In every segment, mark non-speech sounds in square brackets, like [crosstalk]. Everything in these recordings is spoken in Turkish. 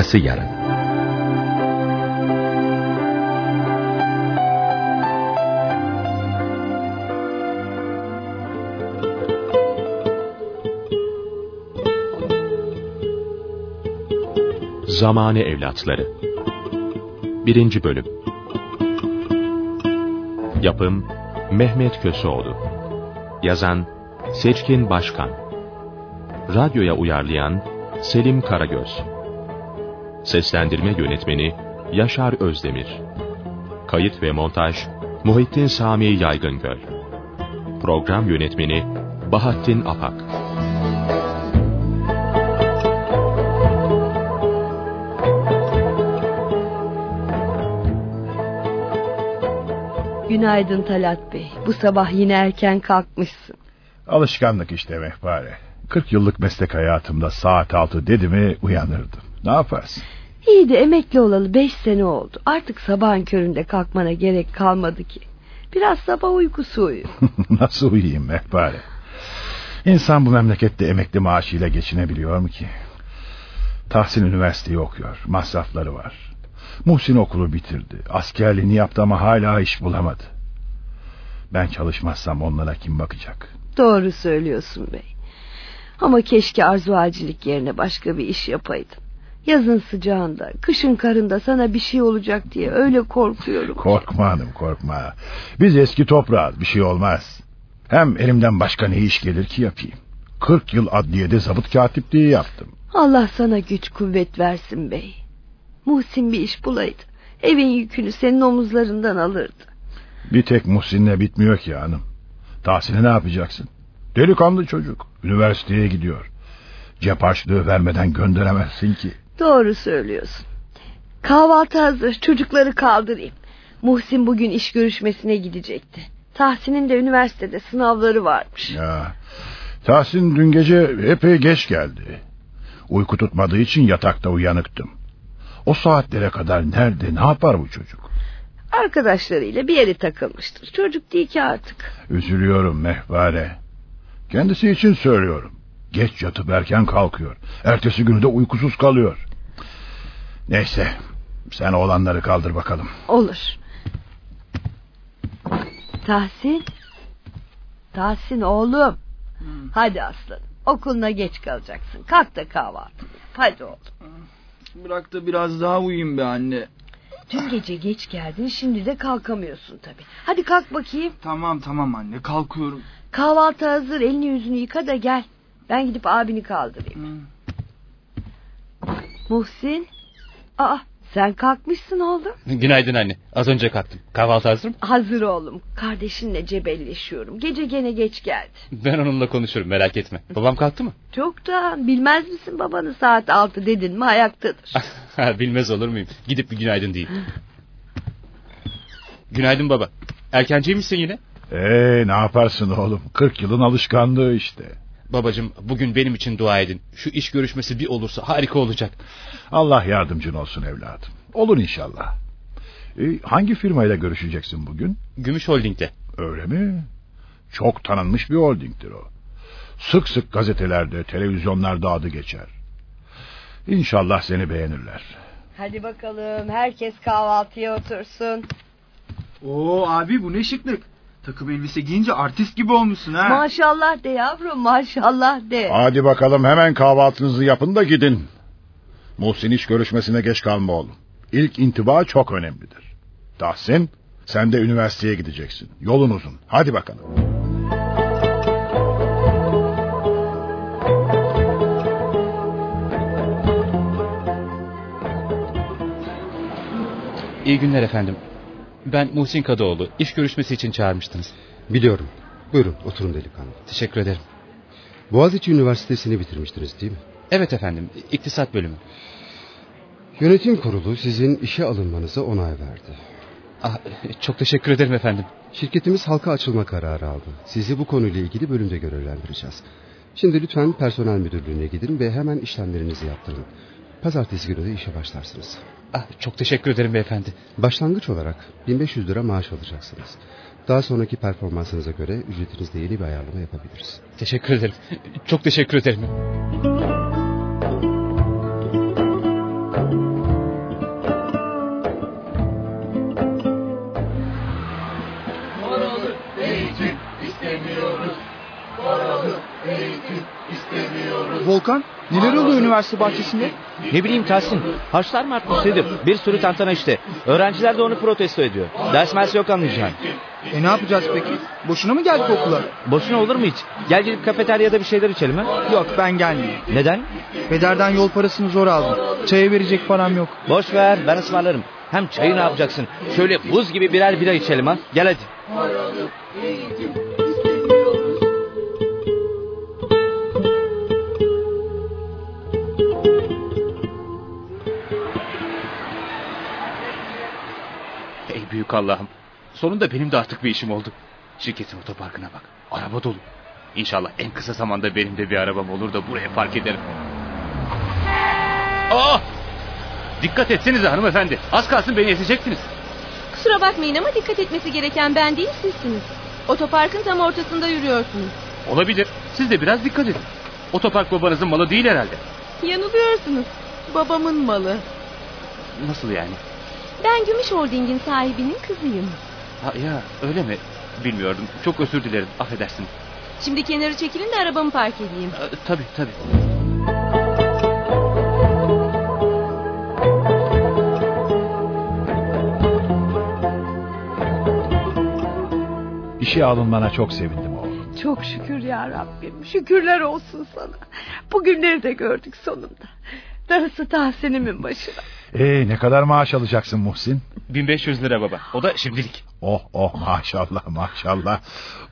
Arkası yarın. Zamane Evlatları 1. Bölüm Yapım Mehmet Köseoğlu Yazan Seçkin Başkan Radyoya uyarlayan Selim Karagöz Seslendirme Yönetmeni Yaşar Özdemir Kayıt ve Montaj Muhittin Sami Yaygıngöl Program Yönetmeni Bahattin Apak Günaydın Talat Bey. Bu sabah yine erken kalkmışsın. Alışkanlık işte mehpare. 40 yıllık meslek hayatımda saat altı dedi mi uyanırdım. Ne yaparsın? İyi de emekli olalı beş sene oldu. Artık sabahın köründe kalkmana gerek kalmadı ki. Biraz sabah uykusu uyu. [laughs] Nasıl uyuyayım mehpare? İnsan bu memlekette emekli maaşıyla geçinebiliyor mu ki? Tahsin üniversiteyi okuyor. Masrafları var. Muhsin okulu bitirdi. Askerliğini yaptı ama hala iş bulamadı. Ben çalışmazsam onlara kim bakacak? Doğru söylüyorsun bey. Ama keşke arzu acilik yerine başka bir iş yapaydın. Yazın sıcağında, kışın karında sana bir şey olacak diye öyle korkuyorum. Korkma hanım korkma. Biz eski toprağız bir şey olmaz. Hem elimden başka ne iş gelir ki yapayım. 40 yıl adliyede zabıt katipliği yaptım. Allah sana güç kuvvet versin bey. Muhsin bir iş bulaydı. Evin yükünü senin omuzlarından alırdı. Bir tek Muhsin'le bitmiyor ki hanım. Tahsin'e ne yapacaksın? Delikanlı çocuk. Üniversiteye gidiyor. Cep harçlığı vermeden gönderemezsin ki. Doğru söylüyorsun. Kahvaltı hazır. Çocukları kaldırayım. Muhsin bugün iş görüşmesine gidecekti. Tahsin'in de üniversitede sınavları varmış. Ya, Tahsin dün gece epey geç geldi. Uyku tutmadığı için yatakta uyanıktım. O saatlere kadar nerede ne yapar bu çocuk? Arkadaşlarıyla bir yere takılmıştır. Çocuk değil ki artık. Üzülüyorum mehvare. Kendisi için söylüyorum. Geç yatıp erken kalkıyor. Ertesi günü de uykusuz kalıyor. Neyse sen oğlanları kaldır bakalım. Olur. Tahsin. Tahsin oğlum. Hadi aslanım. Okuluna geç kalacaksın. Kalk da kahvaltı. Hadi oğlum. Bırak da biraz daha uyuyayım be anne. Dün gece geç geldin şimdi de kalkamıyorsun tabii. Hadi kalk bakayım. Tamam tamam anne kalkıyorum. Kahvaltı hazır elini yüzünü yıka da gel. Ben gidip abini kaldırayım. Muhsin. Aa sen kalkmışsın oğlum. Günaydın anne. Az önce kalktım. Kahvaltı hazır mı? Hazır oğlum. Kardeşinle cebelleşiyorum. Gece gene geç geldi. Ben onunla konuşurum merak etme. Babam kalktı mı? Çoktan. Bilmez misin babanı saat altı dedin mi ayaktadır. [laughs] Bilmez olur muyum? Gidip bir günaydın diyeyim. günaydın baba. Erkenciymişsin yine. Ee, ne yaparsın oğlum? 40 yılın alışkanlığı işte. Babacığım bugün benim için dua edin. Şu iş görüşmesi bir olursa harika olacak. Allah yardımcın olsun evladım. Olur inşallah. Ee, hangi firmayla görüşeceksin bugün? Gümüş Holding'de. Öyle mi? Çok tanınmış bir holdingdir o. Sık sık gazetelerde, televizyonlarda adı geçer. İnşallah seni beğenirler. Hadi bakalım herkes kahvaltıya otursun. Oo abi bu ne şıklık. Takım elbise giyince artist gibi olmuşsun ha. Maşallah de yavrum maşallah de. Hadi bakalım hemen kahvaltınızı yapın da gidin. Muhsin iş görüşmesine geç kalma oğlum. İlk intiba çok önemlidir. Tahsin sen de üniversiteye gideceksin. Yolun uzun. Hadi bakalım. İyi günler efendim. Ben Muhsin Kadıoğlu. İş görüşmesi için çağırmıştınız. Biliyorum. Buyurun oturun delikanlı. Teşekkür ederim. Boğaziçi Üniversitesi'ni bitirmiştiniz değil mi? Evet efendim. İktisat bölümü. Yönetim kurulu sizin işe alınmanıza onay verdi. Ah, çok teşekkür ederim efendim. Şirketimiz halka açılma kararı aldı. Sizi bu konuyla ilgili bölümde görevlendireceğiz. Şimdi lütfen personel müdürlüğüne gidin ve hemen işlemlerinizi yaptırın. Pazartesi günü de işe başlarsınız. Ah, çok teşekkür ederim beyefendi. Başlangıç olarak 1500 lira maaş alacaksınız. Daha sonraki performansınıza göre ücretinizde yeni bir ayarlama yapabiliriz. Teşekkür ederim. Çok teşekkür ederim. Volkan neler oluyor üniversite bahçesinde? Ne bileyim Tahsin. Harçlar mı artmış nedir? Bir sürü tantana işte. Öğrenciler de onu protesto ediyor. Ders mers yok anlayacağın. E ne yapacağız peki? Boşuna mı geldik okula? Boşuna olur mu hiç? Gel gidip kafeteryada bir şeyler içelim ha? Yok ben gelmeyeyim. Neden? Pederden yol parasını zor aldım. Çaya verecek param yok. Boş ver ben ısmarlarım. Hem çayı ne yapacaksın? Şöyle buz gibi birer bira içelim ha. Gel hadi. Ey büyük Allah'ım. Sonunda benim de artık bir işim oldu. Şirketin otoparkına bak. Araba dolu. İnşallah en kısa zamanda benim de bir arabam olur da buraya park ederim. Aa! Dikkat etsenize hanımefendi. Az kalsın beni ezecektiniz. Kusura bakmayın ama dikkat etmesi gereken ben değil sizsiniz. Otoparkın tam ortasında yürüyorsunuz. Olabilir. Siz de biraz dikkat edin. Otopark babanızın malı değil herhalde. Yanılıyorsunuz. Babamın malı. Nasıl yani? Ben Gümüş Holding'in sahibinin kızıyım. Ha, ya öyle mi? Bilmiyordum. Çok özür dilerim. Affedersiniz. Şimdi kenarı çekilin de arabamı park edeyim. Ee, tabii tabii. İşe alınmana çok sevindim oğlum. Çok şükür ya Rabbim. Şükürler olsun sana. Bugünleri de gördük sonunda. Darısı Tahsin'imin başına. Ee, ne kadar maaş alacaksın Muhsin? 1500 lira baba. O da şimdilik. Oh oh maşallah maşallah.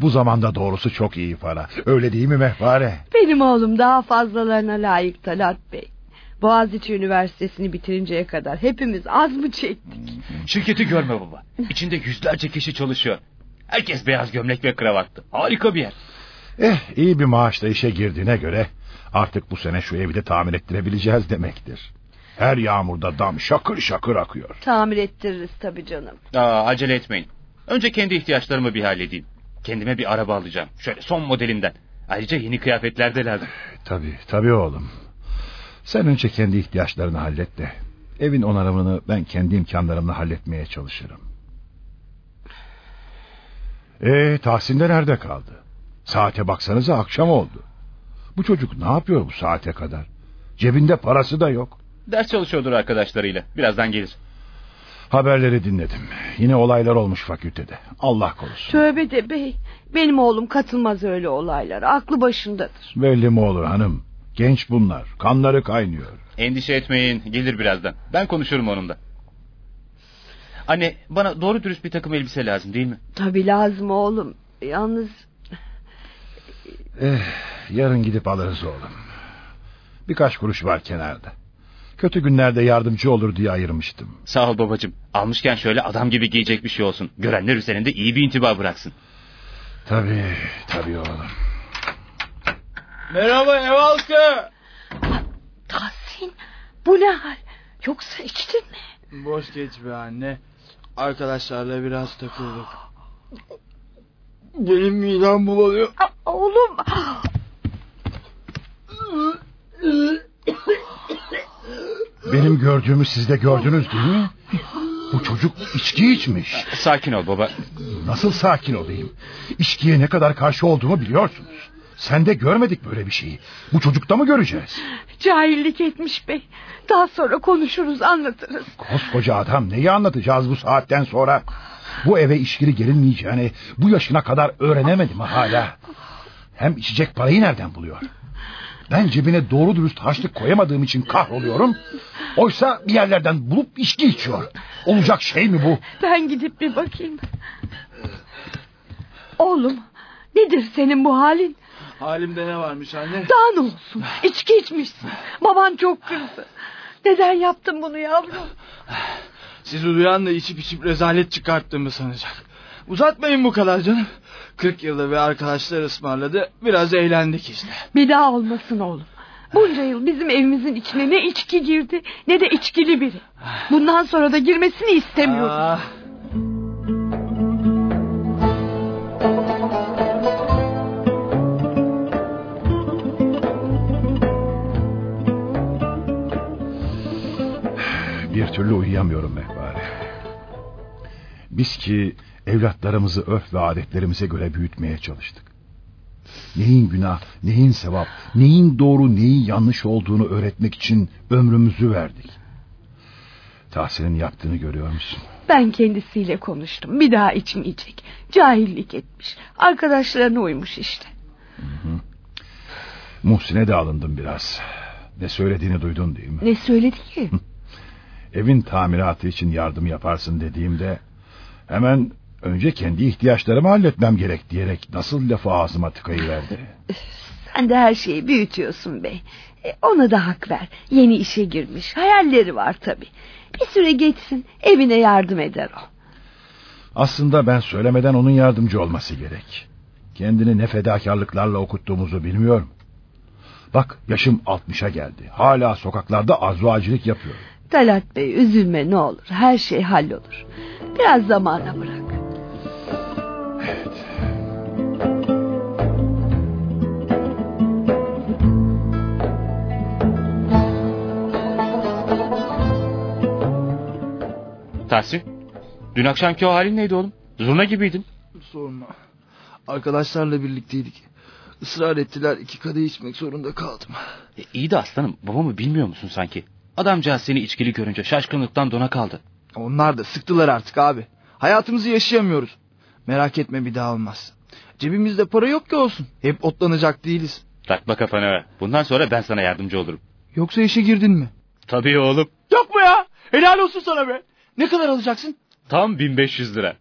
Bu zamanda doğrusu çok iyi para. Öyle değil mi Mehpare? Benim oğlum daha fazlalarına layık Talat Bey. Boğaziçi Üniversitesi'ni bitirinceye kadar hepimiz az mı çektik? Şirketi görme baba. İçinde yüzlerce kişi çalışıyor. Herkes beyaz gömlek ve kravatlı. Harika bir yer. Eh iyi bir maaşla işe girdiğine göre artık bu sene şu evi de tamir ettirebileceğiz demektir. Her yağmurda dam şakır şakır akıyor. Tamir ettiririz tabii canım. Aa, acele etmeyin. Önce kendi ihtiyaçlarımı bir halledeyim. Kendime bir araba alacağım. Şöyle son modelinden. Ayrıca yeni kıyafetler de lazım. Tabii tabii oğlum. Sen önce kendi ihtiyaçlarını hallet de evin onarımını ben kendi imkanlarımla halletmeye çalışırım. Ee, Tahsin de nerede kaldı? Saate baksanıza akşam oldu. Bu çocuk ne yapıyor bu saate kadar? Cebinde parası da yok. Ders çalışıyordur arkadaşlarıyla. Birazdan gelir. Haberleri dinledim. Yine olaylar olmuş fakültede. Allah korusun. Tövbe de bey. Benim oğlum katılmaz öyle olaylara. Aklı başındadır. Belli mi olur hanım? Genç bunlar. Kanları kaynıyor. Endişe etmeyin. Gelir birazdan. Ben konuşurum onunla. Anne bana doğru dürüst bir takım elbise lazım değil mi? Tabii lazım oğlum. Yalnız Eh, yarın gidip alırız oğlum. Birkaç kuruş var kenarda. Kötü günlerde yardımcı olur diye ayırmıştım. Sağ ol babacığım. Almışken şöyle adam gibi giyecek bir şey olsun. Görenler üzerinde iyi bir intiba bıraksın. Tabii, tabii oğlum. Merhaba ev halkı. Tahsin bu ne hal? Yoksa içtin mi? Boş geç be anne. Arkadaşlarla biraz takıldık. Benim midem bulanıyor. Oğlum. [laughs] Benim gördüğümü siz de gördünüz değil mi? Bu çocuk içki içmiş. Sakin ol baba. Nasıl sakin olayım? İçkiye ne kadar karşı olduğumu biliyorsunuz. Sen de görmedik böyle bir şeyi. Bu çocukta mı göreceğiz? Cahillik etmiş bey. Daha sonra konuşuruz anlatırız. Koskoca adam neyi anlatacağız bu saatten sonra? Bu eve işkili gelinmeyeceğini bu yaşına kadar öğrenemedi mi hala? Hem içecek parayı nereden buluyor? Ben cebine doğru dürüst harçlık koyamadığım için kahroluyorum. Oysa bir yerlerden bulup içki içiyor. Olacak şey mi bu? Ben gidip bir bakayım. Oğlum nedir senin bu halin? Halimde ne varmış anne? Daha ne olsun? İçki içmişsin. Baban çok kızdı. Neden yaptın bunu yavrum? Sizi duyan da içip içip rezalet çıkarttığımı sanacak. Uzatmayın bu kadar canım. 40 yılda bir arkadaşlar ısmarladı. Biraz eğlendik işte. Bir daha olmasın oğlum. Bunca yıl bizim evimizin içine ne içki girdi ne de içkili biri. Bundan sonra da girmesini istemiyorum. Ah, Biz ki evlatlarımızı örf ve adetlerimize göre büyütmeye çalıştık. Neyin günah, neyin sevap, neyin doğru, neyin yanlış olduğunu öğretmek için ömrümüzü verdik. Tahsin'in yaptığını görüyor musun? Ben kendisiyle konuştum. Bir daha içmeyecek. Cahillik etmiş. Arkadaşlarına uymuş işte. Muhsin'e de alındım biraz. Ne söylediğini duydun değil mi? Ne söyledi ki? Evin tamiratı için yardım yaparsın dediğimde... ...hemen önce kendi ihtiyaçlarımı halletmem gerek diyerek... ...nasıl lafı ağzıma tıkayıverdi. Sen de her şeyi büyütüyorsun bey. E, ona da hak ver. Yeni işe girmiş. Hayalleri var tabii. Bir süre geçsin. Evine yardım eder o. Aslında ben söylemeden onun yardımcı olması gerek. Kendini ne fedakarlıklarla okuttuğumuzu bilmiyorum. Bak yaşım 60'a geldi. Hala sokaklarda arzuacılık yapıyorum. Talat Bey üzülme ne olur. Her şey hallolur. Biraz zamana bırak. Tahsin, dün akşamki o halin neydi oğlum? Zurna gibiydin. Sorma. Arkadaşlarla birlikteydik. Israr ettiler iki kadeh içmek zorunda kaldım. E, iyi de aslanım babamı bilmiyor musun sanki? Adamcağız seni içkili görünce şaşkınlıktan dona kaldı. Onlar da sıktılar artık abi. Hayatımızı yaşayamıyoruz. Merak etme bir daha olmaz. Cebimizde para yok ki olsun. Hep otlanacak değiliz. Takma kafana. Bundan sonra ben sana yardımcı olurum. Yoksa işe girdin mi? Tabii oğlum. Yok mu ya? Helal olsun sana be. Ne kadar alacaksın? Tam 1500 lira.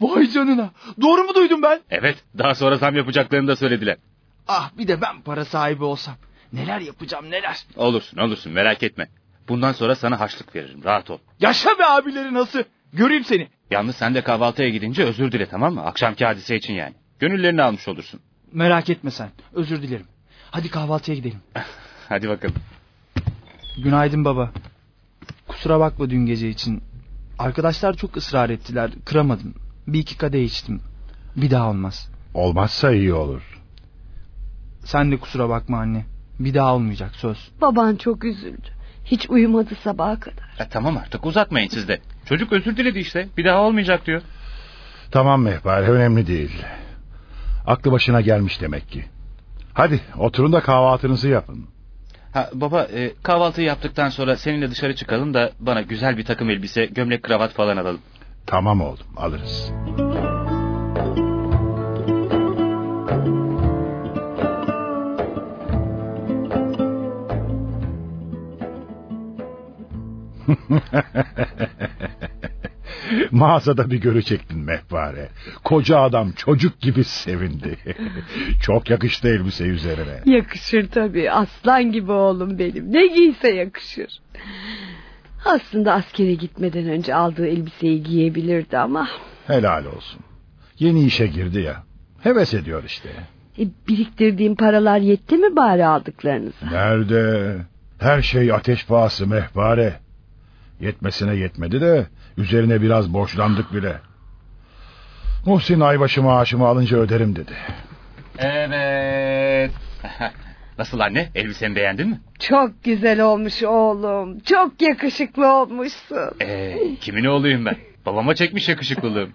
Vay canına. Doğru mu duydum ben? Evet daha sonra zam yapacaklarını da söylediler. Ah bir de ben para sahibi olsam. Neler yapacağım neler. Olursun olursun merak etme. Bundan sonra sana harçlık veririm rahat ol. Yaşa be abileri nasıl? Göreyim seni. Yalnız sen de kahvaltıya gidince özür dile tamam mı? Akşamki hadise için yani. Gönüllerini almış olursun. Merak etme sen. Özür dilerim. Hadi kahvaltıya gidelim. [laughs] Hadi bakalım. Günaydın baba. Kusura bakma dün gece için. Arkadaşlar çok ısrar ettiler. Kıramadım. Bir iki kadeh içtim. Bir daha olmaz. Olmazsa iyi olur. Sen de kusura bakma anne. Bir daha olmayacak söz. Baban çok üzüldü. Hiç uyumadı sabaha kadar. E, tamam artık uzatmayın siz de. Çocuk özür diledi işte. Bir daha olmayacak diyor. Tamam Mehpare önemli değil. Aklı başına gelmiş demek ki. Hadi oturun da kahvaltınızı yapın. Ha baba e, kahvaltıyı yaptıktan sonra seninle dışarı çıkalım da bana güzel bir takım elbise, gömlek, kravat falan alalım. Tamam oğlum alırız. [laughs] Mağazada bir görecektin mehpare. Koca adam çocuk gibi sevindi. Çok yakıştı elbise üzerine. Yakışır tabii. Aslan gibi oğlum benim. Ne giyse yakışır. Aslında askere gitmeden önce aldığı elbiseyi giyebilirdi ama... Helal olsun. Yeni işe girdi ya. Heves ediyor işte. E, biriktirdiğim paralar yetti mi bari aldıklarınıza? Nerede? Her şey ateş pahası mehpare. Yetmesine yetmedi de üzerine biraz borçlandık bile. Muhsin aybaşı maaşımı alınca öderim dedi. Evet. [laughs] Nasıl anne? Elbisemi beğendin mi? Çok güzel olmuş oğlum. Çok yakışıklı olmuşsun. Ee, kimin oğluyum ben? Babama çekmiş yakışıklılığım.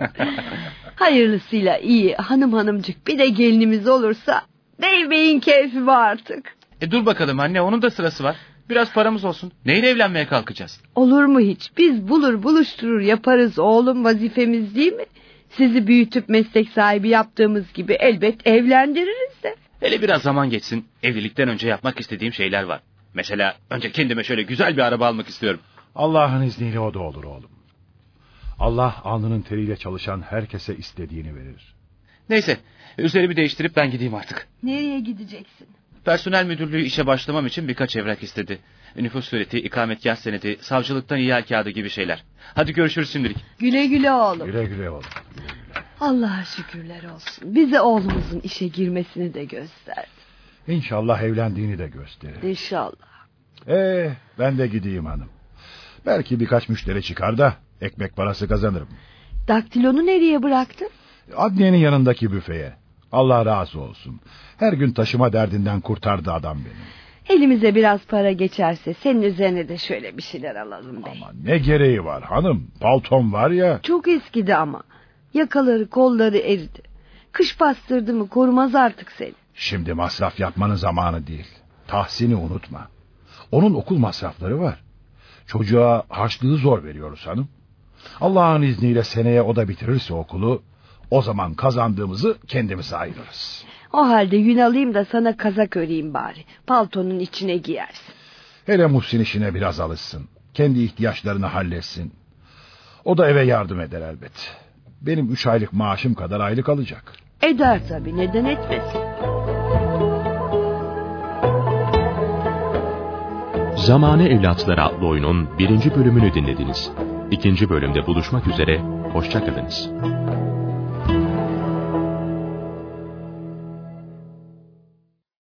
[laughs] Hayırlısıyla iyi hanım hanımcık bir de gelinimiz olursa bey beyin keyfi var artık. e dur bakalım anne onun da sırası var. Biraz paramız olsun. Neyle evlenmeye kalkacağız? Olur mu hiç? Biz bulur buluşturur yaparız oğlum vazifemiz değil mi? Sizi büyütüp meslek sahibi yaptığımız gibi elbet evlendiririz de. Hele biraz zaman geçsin. Evlilikten önce yapmak istediğim şeyler var. Mesela önce kendime şöyle güzel bir araba almak istiyorum. Allah'ın izniyle o da olur oğlum. Allah alnının teriyle çalışan herkese istediğini verir. Neyse üzerimi değiştirip ben gideyim artık. Nereye gideceksin? Personel müdürlüğü işe başlamam için birkaç evrak istedi. Nüfus sureti, ikametgah senedi, savcılıktan ihale kağıdı gibi şeyler. Hadi görüşürüz şimdilik. Güle güle oğlum. Güle güle oğlum. Allah'a şükürler olsun. Bize oğlumuzun işe girmesini de gösterdi. İnşallah evlendiğini de gösterir. İnşallah. Ee, ben de gideyim hanım. Belki birkaç müşteri çıkar da ekmek parası kazanırım. Daktilonu nereye bıraktın? Adliyenin yanındaki büfeye. Allah razı olsun. Her gün taşıma derdinden kurtardı adam beni. Elimize biraz para geçerse senin üzerine de şöyle bir şeyler alalım bey. Ama ne gereği var hanım? Paltom var ya. Çok eskidi ama. Yakaları kolları eridi. Kış bastırdı mı korumaz artık seni. Şimdi masraf yapmanın zamanı değil. Tahsin'i unutma. Onun okul masrafları var. Çocuğa harçlığı zor veriyoruz hanım. Allah'ın izniyle seneye o da bitirirse okulu... ...o zaman kazandığımızı kendimize ayırırız. O halde yün alayım da sana kazak öreyim bari. Paltonun içine giyersin. Hele Muhsin işine biraz alışsın. Kendi ihtiyaçlarını halletsin. O da eve yardım eder elbet. Benim üç aylık maaşım kadar aylık alacak. Eder tabii neden etmesin. Zamane Evlatları adlı oyunun birinci bölümünü dinlediniz. İkinci bölümde buluşmak üzere, hoşçakalınız.